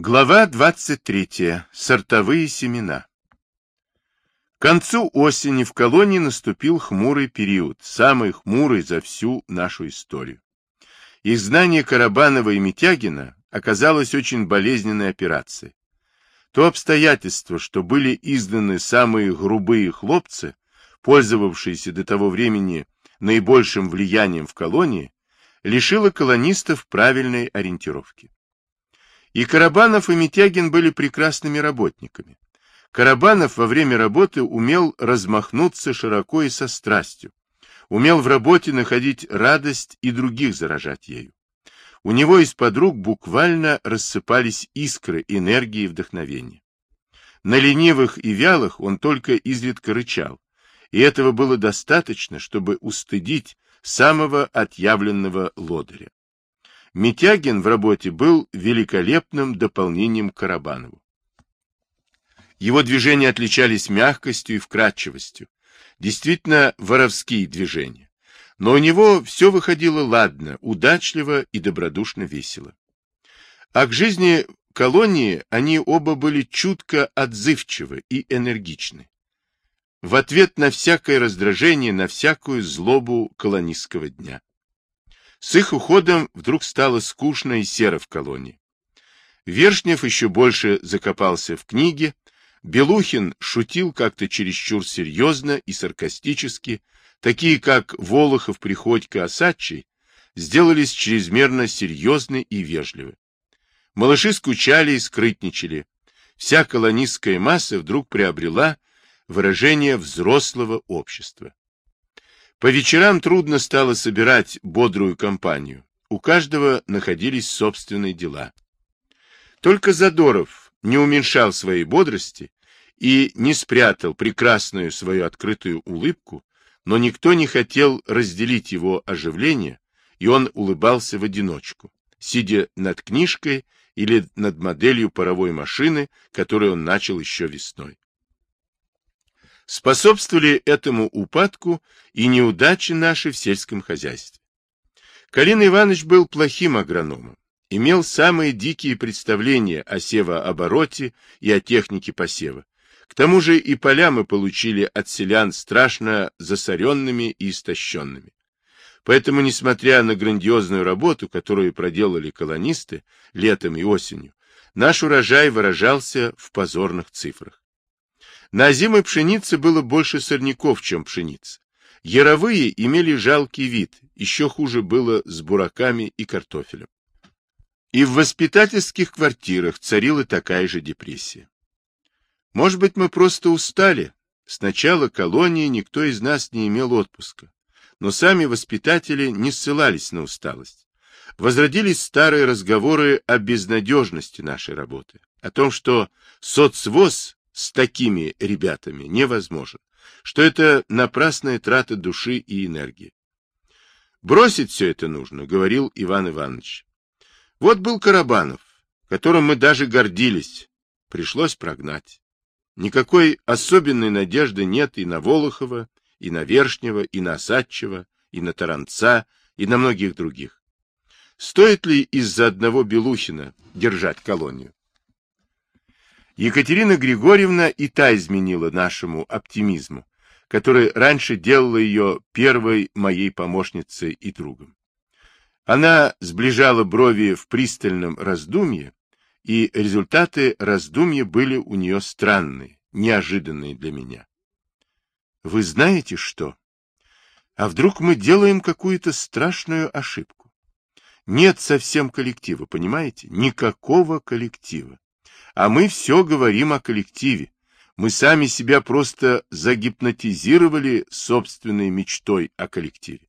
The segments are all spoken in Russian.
Глава 23. Сортовые семена. К концу осени в колонии наступил хмурый период, самый хмурый за всю нашу историю. Изгнание Карабанова и Митягина оказалось очень болезненной операцией. То обстоятельство, что были изгнаны самые грубые хлопцы, пользовавшиеся до того времени наибольшим влиянием в колонии, лишило колонистов правильной ориентировки. И Карабанов, и Митягин были прекрасными работниками. Карабанов во время работы умел размахнуться широко и со страстью, умел в работе находить радость и других заражать ею. У него из-под рук буквально рассыпались искры энергии и вдохновения. На ленивых и вялых он только изредка рычал, и этого было достаточно, чтобы устыдить самого отъявленного лодыря. Митягин в работе был великолепным дополнением к Карабанову. Его движения отличались мягкостью и вкрадчивостью, действительно воровские движения. Но у него все выходило ладно, удачливо и добродушно весело. А к жизни колонии они оба были чутко отзывчивы и энергичны. В ответ на всякое раздражение, на всякую злобу колонистского дня. С их уходом вдруг стало скучно и серо в колонии. Вершнев еще больше закопался в книге, Белухин шутил как-то чересчур серьезно и саркастически, такие как Волохов, Приходько, Осадчий, сделались чрезмерно серьезны и вежливы. Малыши скучали и скрытничали. Вся колонистская масса вдруг приобрела выражение взрослого общества. По вечерам трудно стало собирать бодрую компанию. У каждого находились собственные дела. Только Задоров не уменьшал своей бодрости и не спрятал прекрасную свою открытую улыбку, но никто не хотел разделить его оживление, и он улыбался в одиночку, сидя над книжкой или над моделью паровой машины, которую он начал еще весной. Способствовали этому упадку и неудачи наши в сельском хозяйстве. Калин Иванович был плохим агрономом, имел самые дикие представления о севообороте и о технике посева. К тому же и поля мы получили от селян страшно засоренными и истощенными. Поэтому, несмотря на грандиозную работу, которую проделали колонисты летом и осенью, наш урожай выражался в позорных цифрах. На озимой пшенице было больше сорняков, чем пшеница. Яровые имели жалкий вид, еще хуже было с бураками и картофелем. И в воспитательских квартирах царила такая же депрессия. Может быть, мы просто устали. С начала колонии никто из нас не имел отпуска. Но сами воспитатели не ссылались на усталость. Возродились старые разговоры о безнадежности нашей работы, о том, что соцвоз с такими ребятами невозможен, что это напрасная трата души и энергии. Бросить все это нужно, говорил Иван Иванович. Вот был Карабанов, которым мы даже гордились. Пришлось прогнать. Никакой особенной надежды нет и на Волохова, и на Вершнего, и на Осадчева, и на Таранца, и на многих других. Стоит ли из-за одного Белухина держать колонию? Екатерина Григорьевна и та изменила нашему оптимизму, который раньше делала ее первой моей помощницей и другом. Она сближала брови в пристальном раздумье, и результаты раздумья были у нее странные, неожиданные для меня. Вы знаете что? А вдруг мы делаем какую-то страшную ошибку? Нет совсем коллектива, понимаете? Никакого коллектива. А мы все говорим о коллективе. Мы сами себя просто загипнотизировали собственной мечтой о коллективе.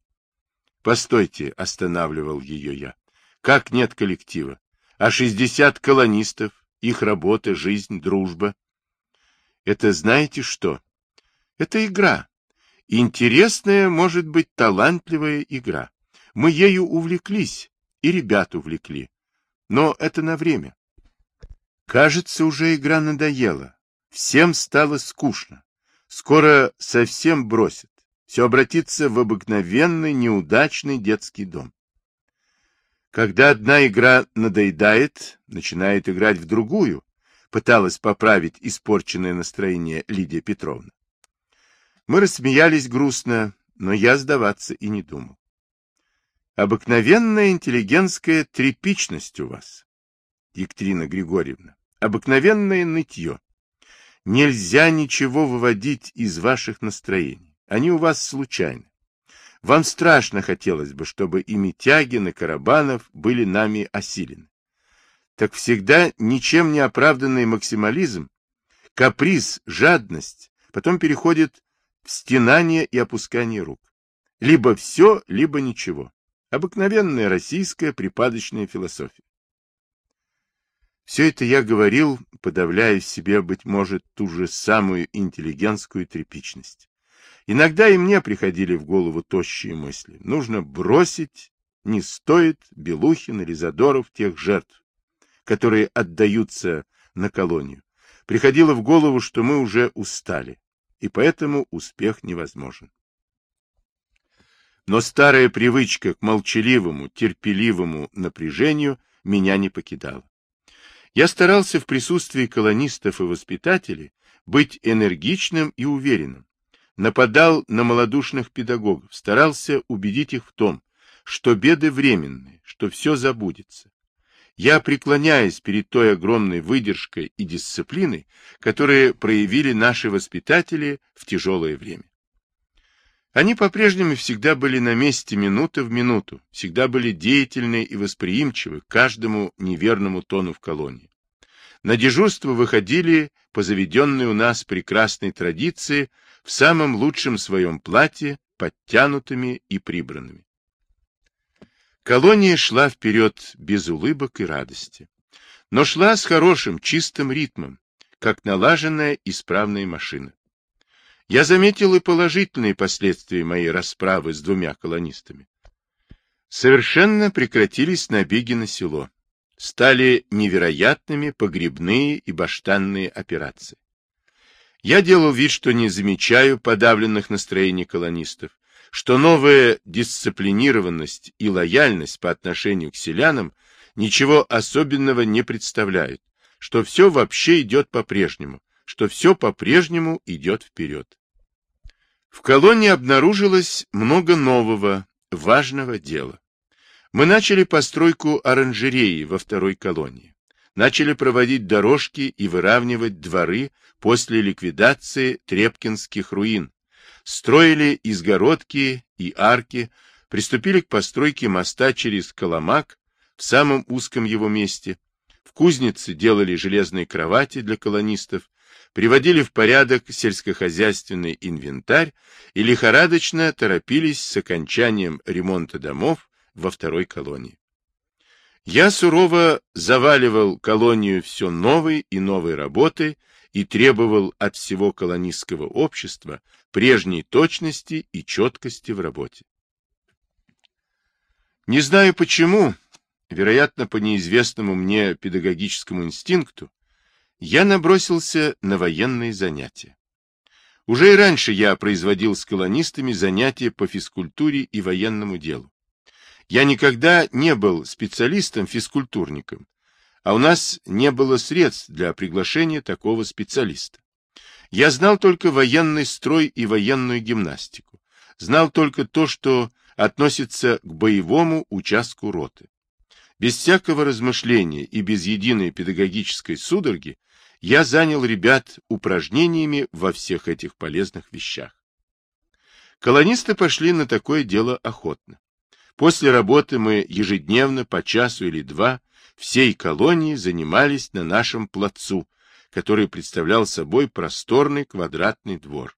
Постойте, останавливал ее я. Как нет коллектива? А шестьдесят колонистов, их работа, жизнь, дружба. Это знаете что? Это игра. Интересная, может быть, талантливая игра. Мы ею увлеклись, и ребят увлекли. Но это на время. Кажется, уже игра надоела. Всем стало скучно. Скоро совсем бросят. Все обратится в обыкновенный, неудачный детский дом. Когда одна игра надоедает, начинает играть в другую, пыталась поправить испорченное настроение Лидия Петровна. Мы рассмеялись грустно, но я сдаваться и не думал. Обыкновенная интеллигентская трепичность у вас, Екатерина Григорьевна, обыкновенное нытье. Нельзя ничего выводить из ваших настроений. Они у вас случайны. Вам страшно хотелось бы, чтобы и Митягин, и Карабанов были нами осилены. Так всегда ничем не оправданный максимализм, каприз, жадность, потом переходит в стенание и опускание рук. Либо все, либо ничего. Обыкновенная российская припадочная философия. Все это я говорил, подавляя в себе, быть может, ту же самую интеллигентскую тряпичность. Иногда и мне приходили в голову тощие мысли. Нужно бросить, не стоит Белухин или Задоров тех жертв, которые отдаются на колонию. Приходило в голову, что мы уже устали, и поэтому успех невозможен. Но старая привычка к молчаливому, терпеливому напряжению меня не покидала. Я старался в присутствии колонистов и воспитателей быть энергичным и уверенным. Нападал на малодушных педагогов, старался убедить их в том, что беды временные, что все забудется. Я преклоняюсь перед той огромной выдержкой и дисциплиной, которые проявили наши воспитатели в тяжелое время. Они по-прежнему всегда были на месте минута в минуту, всегда были деятельны и восприимчивы к каждому неверному тону в колонии. На дежурство выходили по заведенной у нас прекрасной традиции в самом лучшем своем платье, подтянутыми и прибранными. Колония шла вперед без улыбок и радости, но шла с хорошим, чистым ритмом, как налаженная исправная машина. Я заметил и положительные последствия моей расправы с двумя колонистами. Совершенно прекратились набеги на село. Стали невероятными погребные и баштанные операции. Я делал вид, что не замечаю подавленных настроений колонистов, что новая дисциплинированность и лояльность по отношению к селянам ничего особенного не представляют, что все вообще идет по-прежнему, что все по-прежнему идет вперед. В колонии обнаружилось много нового, важного дела. Мы начали постройку оранжереи во второй колонии. Начали проводить дорожки и выравнивать дворы после ликвидации Трепкинских руин. Строили изгородки и арки, приступили к постройке моста через Коломак в самом узком его месте. В кузнице делали железные кровати для колонистов, приводили в порядок сельскохозяйственный инвентарь и лихорадочно торопились с окончанием ремонта домов во второй колонии. Я сурово заваливал колонию все новой и новой работой и требовал от всего колонистского общества прежней точности и четкости в работе. Не знаю почему, вероятно, по неизвестному мне педагогическому инстинкту, я набросился на военные занятия. Уже и раньше я производил с колонистами занятия по физкультуре и военному делу. Я никогда не был специалистом-физкультурником, а у нас не было средств для приглашения такого специалиста. Я знал только военный строй и военную гимнастику. Знал только то, что относится к боевому участку роты. Без всякого размышления и без единой педагогической судороги я занял ребят упражнениями во всех этих полезных вещах. Колонисты пошли на такое дело охотно. После работы мы ежедневно по часу или два всей колонии занимались на нашем плацу, который представлял собой просторный квадратный двор.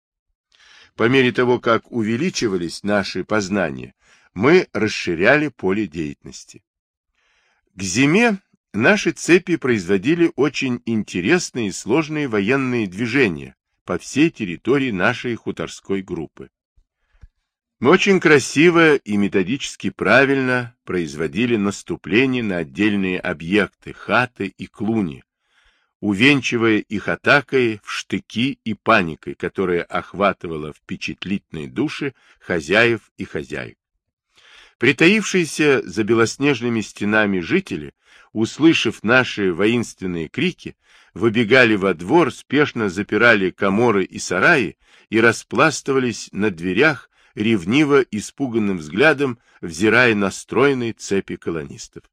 По мере того, как увеличивались наши познания, мы расширяли поле деятельности. К зиме Наши цепи производили очень интересные и сложные военные движения по всей территории нашей хуторской группы. Мы очень красиво и методически правильно производили наступление на отдельные объекты, хаты и клуни, увенчивая их атакой в штыки и паникой, которая охватывала впечатлительные души хозяев и хозяек. Притаившиеся за белоснежными стенами жители, услышав наши воинственные крики, выбегали во двор, спешно запирали коморы и сараи и распластывались на дверях, ревниво испуганным взглядом, взирая на стройные цепи колонистов.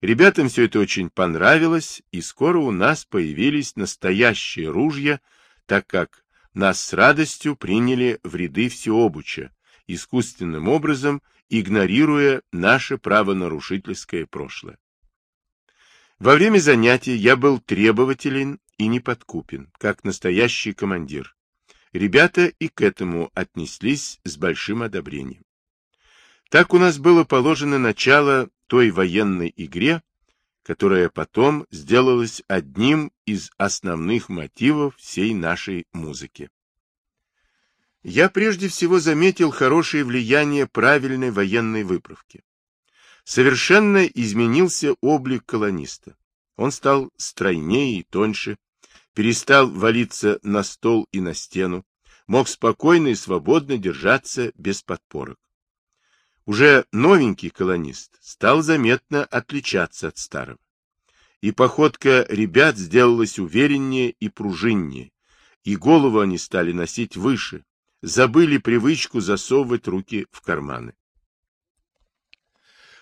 Ребятам все это очень понравилось, и скоро у нас появились настоящие ружья, так как нас с радостью приняли в ряды всеобуча, искусственным образом игнорируя наше правонарушительское прошлое. Во время занятий я был требователен и неподкупен, как настоящий командир. Ребята и к этому отнеслись с большим одобрением. Так у нас было положено начало той военной игре, которая потом сделалась одним из основных мотивов всей нашей музыки. Я прежде всего заметил хорошее влияние правильной военной выправки. Совершенно изменился облик колониста. Он стал стройнее и тоньше, перестал валиться на стол и на стену, мог спокойно и свободно держаться без подпорок. Уже новенький колонист стал заметно отличаться от старого. И походка ребят сделалась увереннее и пружиннее, и голову они стали носить выше, забыли привычку засовывать руки в карманы.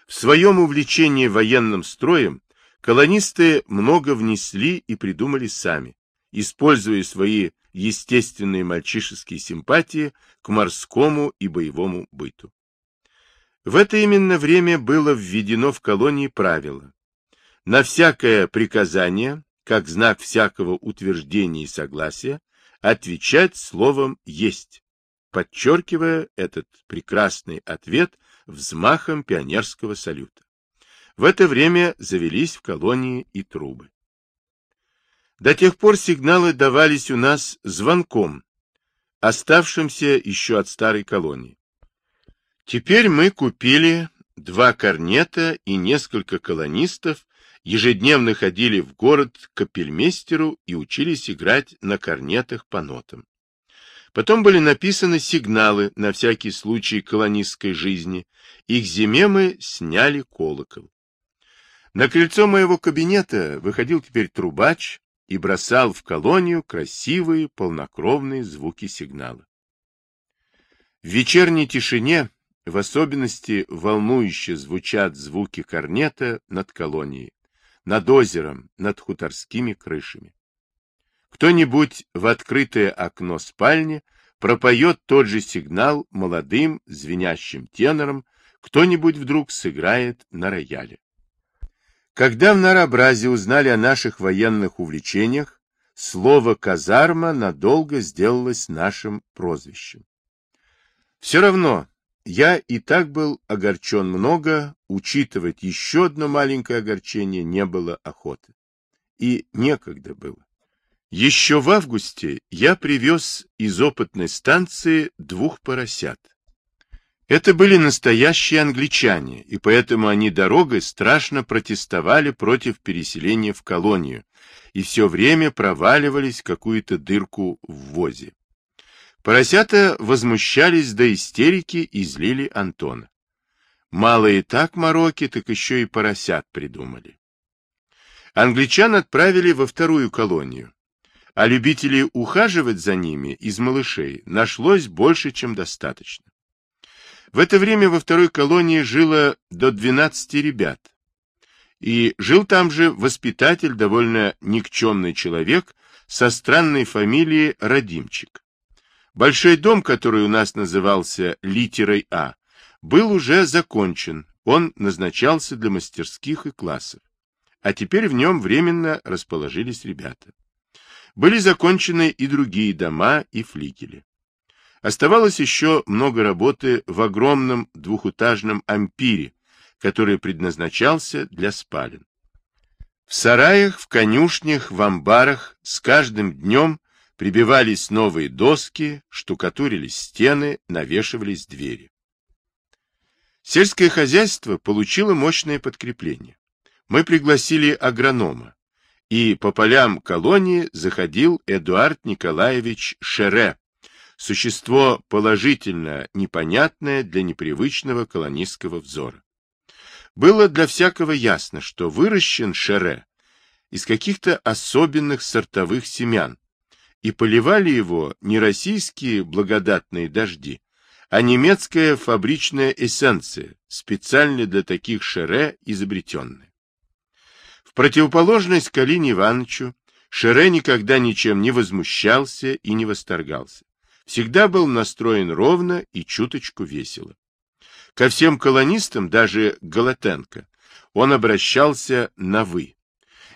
В своем увлечении военным строем колонисты много внесли и придумали сами, используя свои естественные мальчишеские симпатии к морскому и боевому быту. В это именно время было введено в колонии правило. На всякое приказание, как знак всякого утверждения и согласия, отвечать словом «есть», подчеркивая этот прекрасный ответ взмахом пионерского салюта. В это время завелись в колонии и трубы. До тех пор сигналы давались у нас звонком, оставшимся еще от старой колонии. Теперь мы купили два корнета и несколько колонистов, ежедневно ходили в город к капельмейстеру и учились играть на корнетах по нотам. Потом были написаны сигналы на всякий случай колонистской жизни, и к зиме мы сняли колокол. На крыльцо моего кабинета выходил теперь трубач и бросал в колонию красивые полнокровные звуки сигнала. В вечерней тишине в особенности волнующе звучат звуки корнета над колонией, над озером, над хуторскими крышами. Кто-нибудь в открытое окно спальни пропоет тот же сигнал молодым звенящим тенором, кто-нибудь вдруг сыграет на рояле. Когда в Наробразе узнали о наших военных увлечениях, слово «казарма» надолго сделалось нашим прозвищем. Все равно я и так был огорчен много, учитывать еще одно маленькое огорчение не было охоты. И некогда было. Еще в августе я привез из опытной станции двух поросят. Это были настоящие англичане, и поэтому они дорогой страшно протестовали против переселения в колонию и все время проваливались в какую-то дырку в возе. Поросята возмущались до истерики и злили Антона. Мало и так мороки, так еще и поросят придумали. Англичан отправили во вторую колонию, а любителей ухаживать за ними из малышей нашлось больше, чем достаточно. В это время во второй колонии жило до 12 ребят. И жил там же воспитатель, довольно никчемный человек, со странной фамилией Радимчик. Большой дом, который у нас назывался литерой А, был уже закончен, он назначался для мастерских и классов. А теперь в нем временно расположились ребята. Были закончены и другие дома и флигели. Оставалось еще много работы в огромном двухэтажном ампире, который предназначался для спален. В сараях, в конюшнях, в амбарах с каждым днем Прибивались новые доски, штукатурились стены, навешивались двери. Сельское хозяйство получило мощное подкрепление. Мы пригласили агронома, и по полям колонии заходил Эдуард Николаевич Шере, Существо положительно непонятное для непривычного колонистского взора. Было для всякого ясно, что выращен шере из каких-то особенных сортовых семян, и поливали его не российские благодатные дожди, а немецкая фабричная эссенция, специально для таких шере изобретенная. Противоположность Калине Ивановичу, Шере никогда ничем не возмущался и не восторгался. Всегда был настроен ровно и чуточку весело. Ко всем колонистам, даже Галатенко, он обращался на «вы».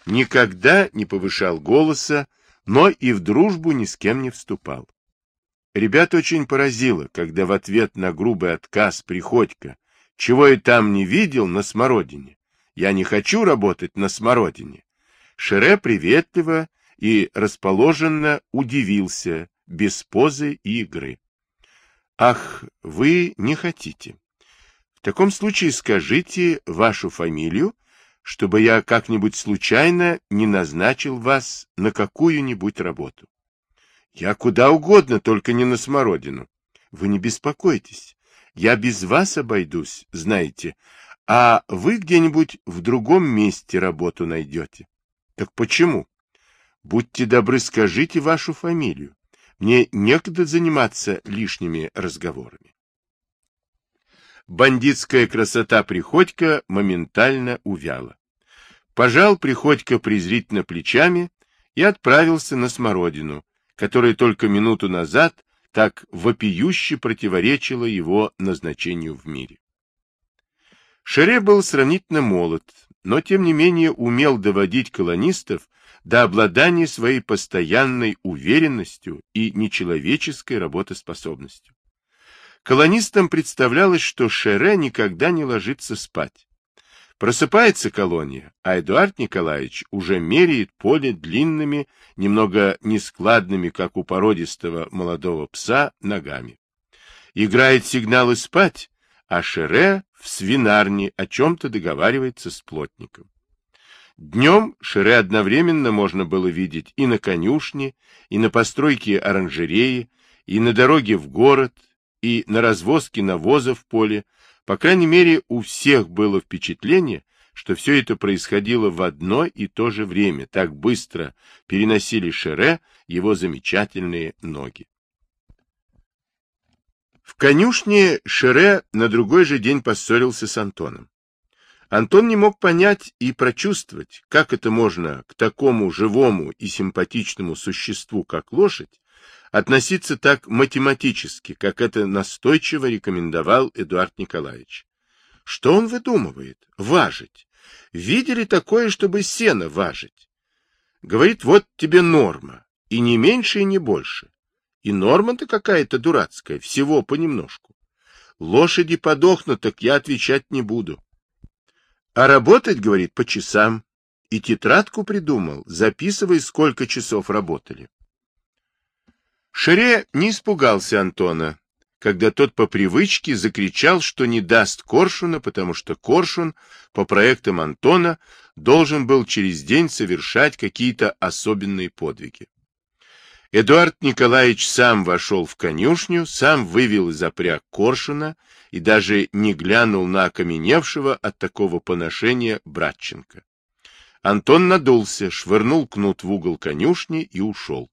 Никогда не повышал голоса, но и в дружбу ни с кем не вступал. Ребят очень поразило, когда в ответ на грубый отказ Приходько, чего и там не видел на смородине, я не хочу работать на смородине, Шере приветливо и расположенно удивился, без позы и игры. Ах, вы не хотите. В таком случае скажите вашу фамилию, чтобы я как-нибудь случайно не назначил вас на какую-нибудь работу. Я куда угодно, только не на смородину. Вы не беспокойтесь. Я без вас обойдусь, знаете, а вы где-нибудь в другом месте работу найдете. Так почему? Будьте добры, скажите вашу фамилию. Мне некогда заниматься лишними разговорами. Бандитская красота Приходько моментально увяла. Пожал Приходько презрительно плечами и отправился на Смородину, которая только минуту назад так вопиюще противоречила его назначению в мире. Шере был сравнительно молод, но тем не менее умел доводить колонистов до обладания своей постоянной уверенностью и нечеловеческой работоспособностью. Колонистам представлялось, что Шере никогда не ложится спать, Просыпается колония, а Эдуард Николаевич уже меряет поле длинными, немного нескладными, как у породистого молодого пса, ногами. Играет сигналы спать, а Шере в свинарне о чем-то договаривается с плотником. Днем Шере одновременно можно было видеть и на конюшне, и на постройке оранжереи, и на дороге в город, и на развозке навоза в поле, по крайней мере, у всех было впечатление, что все это происходило в одно и то же время, так быстро переносили Шере его замечательные ноги. В конюшне Шере на другой же день поссорился с Антоном. Антон не мог понять и прочувствовать, как это можно к такому живому и симпатичному существу, как лошадь, относиться так математически, как это настойчиво рекомендовал Эдуард Николаевич. Что он выдумывает? Важить. Видели такое, чтобы сено важить? Говорит, вот тебе норма, и не меньше, и не больше. И норма-то какая-то дурацкая, всего понемножку. Лошади подохнут, так я отвечать не буду. А работать, говорит, по часам. И тетрадку придумал, записывай, сколько часов работали. Шере не испугался Антона, когда тот по привычке закричал, что не даст Коршуна, потому что Коршун, по проектам Антона, должен был через день совершать какие-то особенные подвиги. Эдуард Николаевич сам вошел в конюшню, сам вывел из опряг Коршуна и даже не глянул на окаменевшего от такого поношения Братченко. Антон надулся, швырнул кнут в угол конюшни и ушел.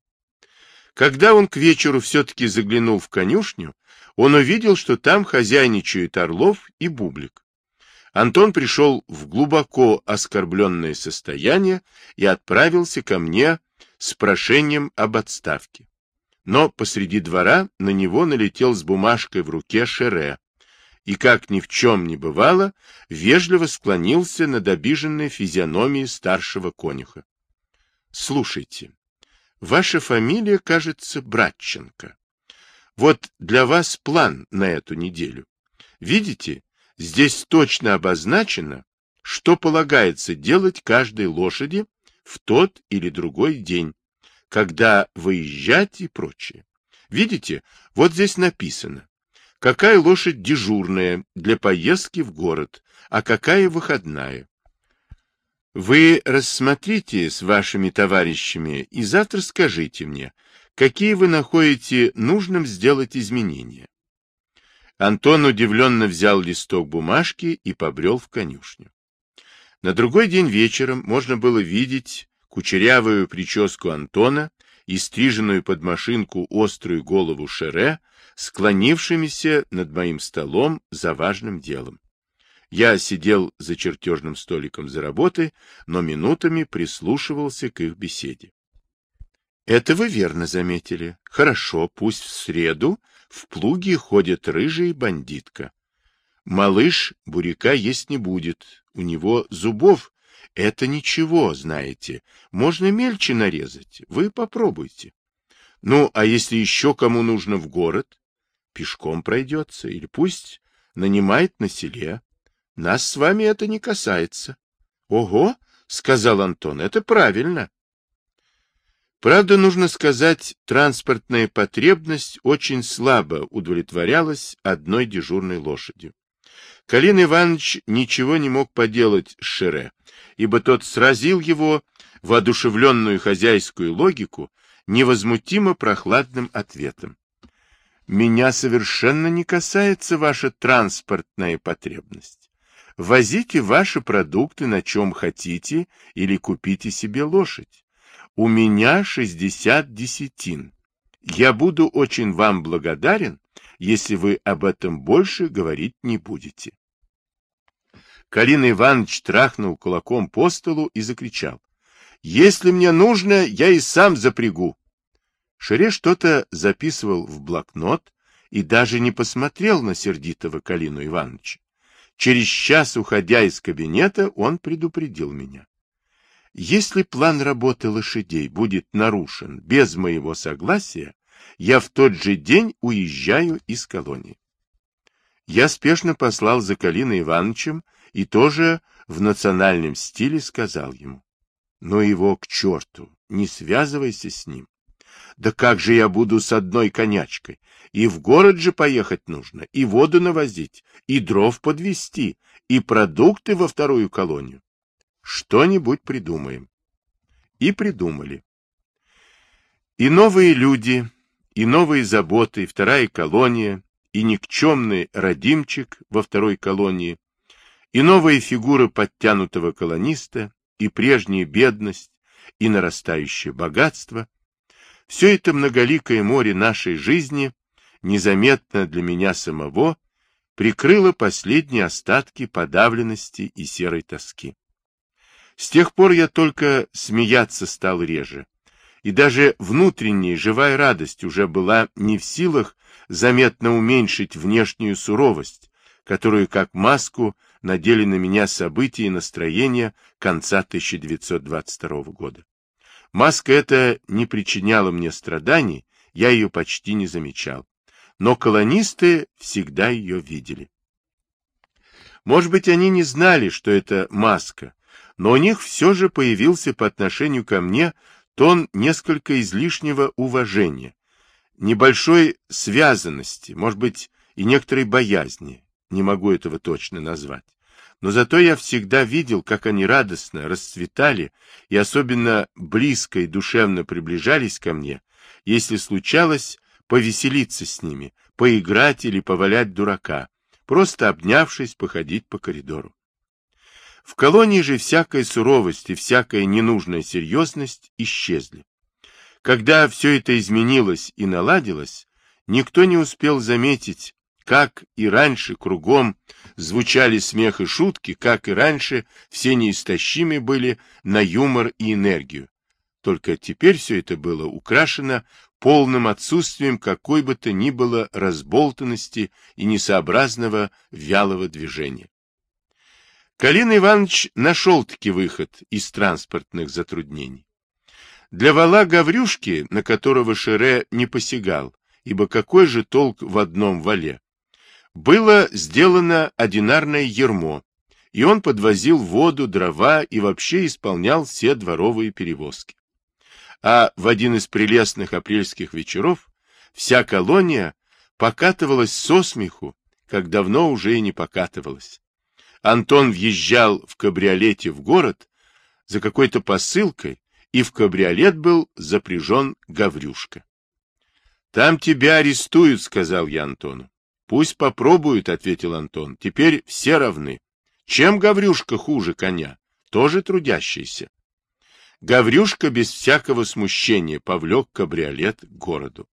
Когда он к вечеру все-таки заглянул в конюшню, он увидел, что там хозяйничают Орлов и Бублик. Антон пришел в глубоко оскорбленное состояние и отправился ко мне с прошением об отставке. Но посреди двора на него налетел с бумажкой в руке Шере и, как ни в чем не бывало, вежливо склонился над обиженной физиономией старшего конюха. — Слушайте, Ваша фамилия, кажется, Братченко. Вот для вас план на эту неделю. Видите, здесь точно обозначено, что полагается делать каждой лошади в тот или другой день, когда выезжать и прочее. Видите, вот здесь написано, какая лошадь дежурная для поездки в город, а какая выходная. Вы рассмотрите с вашими товарищами и завтра скажите мне, какие вы находите нужным сделать изменения? Антон удивленно взял листок бумажки и побрел в конюшню. На другой день вечером можно было видеть кучерявую прическу Антона и стриженную под машинку острую голову Шере, склонившимися над моим столом за важным делом. Я сидел за чертежным столиком за работой, но минутами прислушивался к их беседе. Это вы верно заметили. Хорошо, пусть в среду в плуге ходит рыжая бандитка. Малыш буряка есть не будет, у него зубов. Это ничего, знаете, можно мельче нарезать, вы попробуйте. Ну, а если еще кому нужно в город, пешком пройдется, или пусть нанимает на селе. Нас с вами это не касается. — Ого, — сказал Антон, — это правильно. Правда, нужно сказать, транспортная потребность очень слабо удовлетворялась одной дежурной лошадью. Калин Иванович ничего не мог поделать с Шере, ибо тот сразил его воодушевленную хозяйскую логику невозмутимо прохладным ответом. «Меня совершенно не касается ваша транспортная потребность. Возите ваши продукты на чем хотите или купите себе лошадь. У меня 60 десятин. Я буду очень вам благодарен, если вы об этом больше говорить не будете. Калина Иванович трахнул кулаком по столу и закричал. «Если мне нужно, я и сам запрягу». Шире что-то записывал в блокнот и даже не посмотрел на сердитого Калину Ивановича. Через час, уходя из кабинета, он предупредил меня. Если план работы лошадей будет нарушен без моего согласия, я в тот же день уезжаю из колонии. Я спешно послал за Калиной Ивановичем и тоже в национальном стиле сказал ему. Но его к черту, не связывайся с ним. Да как же я буду с одной конячкой? И в город же поехать нужно, и воду навозить, и дров подвести, и продукты во вторую колонию. Что-нибудь придумаем. И придумали. И новые люди, и новые заботы, и вторая колония, и никчемный родимчик во второй колонии, и новые фигуры подтянутого колониста, и прежняя бедность, и нарастающее богатство. Все это многоликое море нашей жизни, незаметно для меня самого, прикрыло последние остатки подавленности и серой тоски. С тех пор я только смеяться стал реже, и даже внутренняя живая радость уже была не в силах заметно уменьшить внешнюю суровость, которую как маску надели на меня события и настроения конца 1922 года. Маска эта не причиняла мне страданий, я ее почти не замечал. Но колонисты всегда ее видели. Может быть, они не знали, что это маска, но у них все же появился по отношению ко мне тон несколько излишнего уважения, небольшой связанности, может быть, и некоторой боязни, не могу этого точно назвать. Но зато я всегда видел, как они радостно расцветали и особенно близко и душевно приближались ко мне, если случалось повеселиться с ними, поиграть или повалять дурака, просто обнявшись, походить по коридору. В колонии же всякая суровость и всякая ненужная серьезность исчезли. Когда все это изменилось и наладилось, никто не успел заметить, как и раньше кругом звучали смех и шутки, как и раньше все неистощимы были на юмор и энергию. Только теперь все это было украшено полным отсутствием какой бы то ни было разболтанности и несообразного вялого движения. Калин Иванович нашел-таки выход из транспортных затруднений. Для вала Гаврюшки, на которого Шере не посягал, ибо какой же толк в одном вале, было сделано одинарное ермо, и он подвозил воду, дрова и вообще исполнял все дворовые перевозки. А в один из прелестных апрельских вечеров вся колония покатывалась со смеху, как давно уже и не покатывалась. Антон въезжал в кабриолете в город за какой-то посылкой, и в кабриолет был запряжен Гаврюшка. Там тебя арестуют, сказал я Антону. Пусть попробуют, ответил Антон. Теперь все равны. Чем Гаврюшка хуже коня? Тоже трудящийся. Гаврюшка без всякого смущения повлек кабриолет к городу.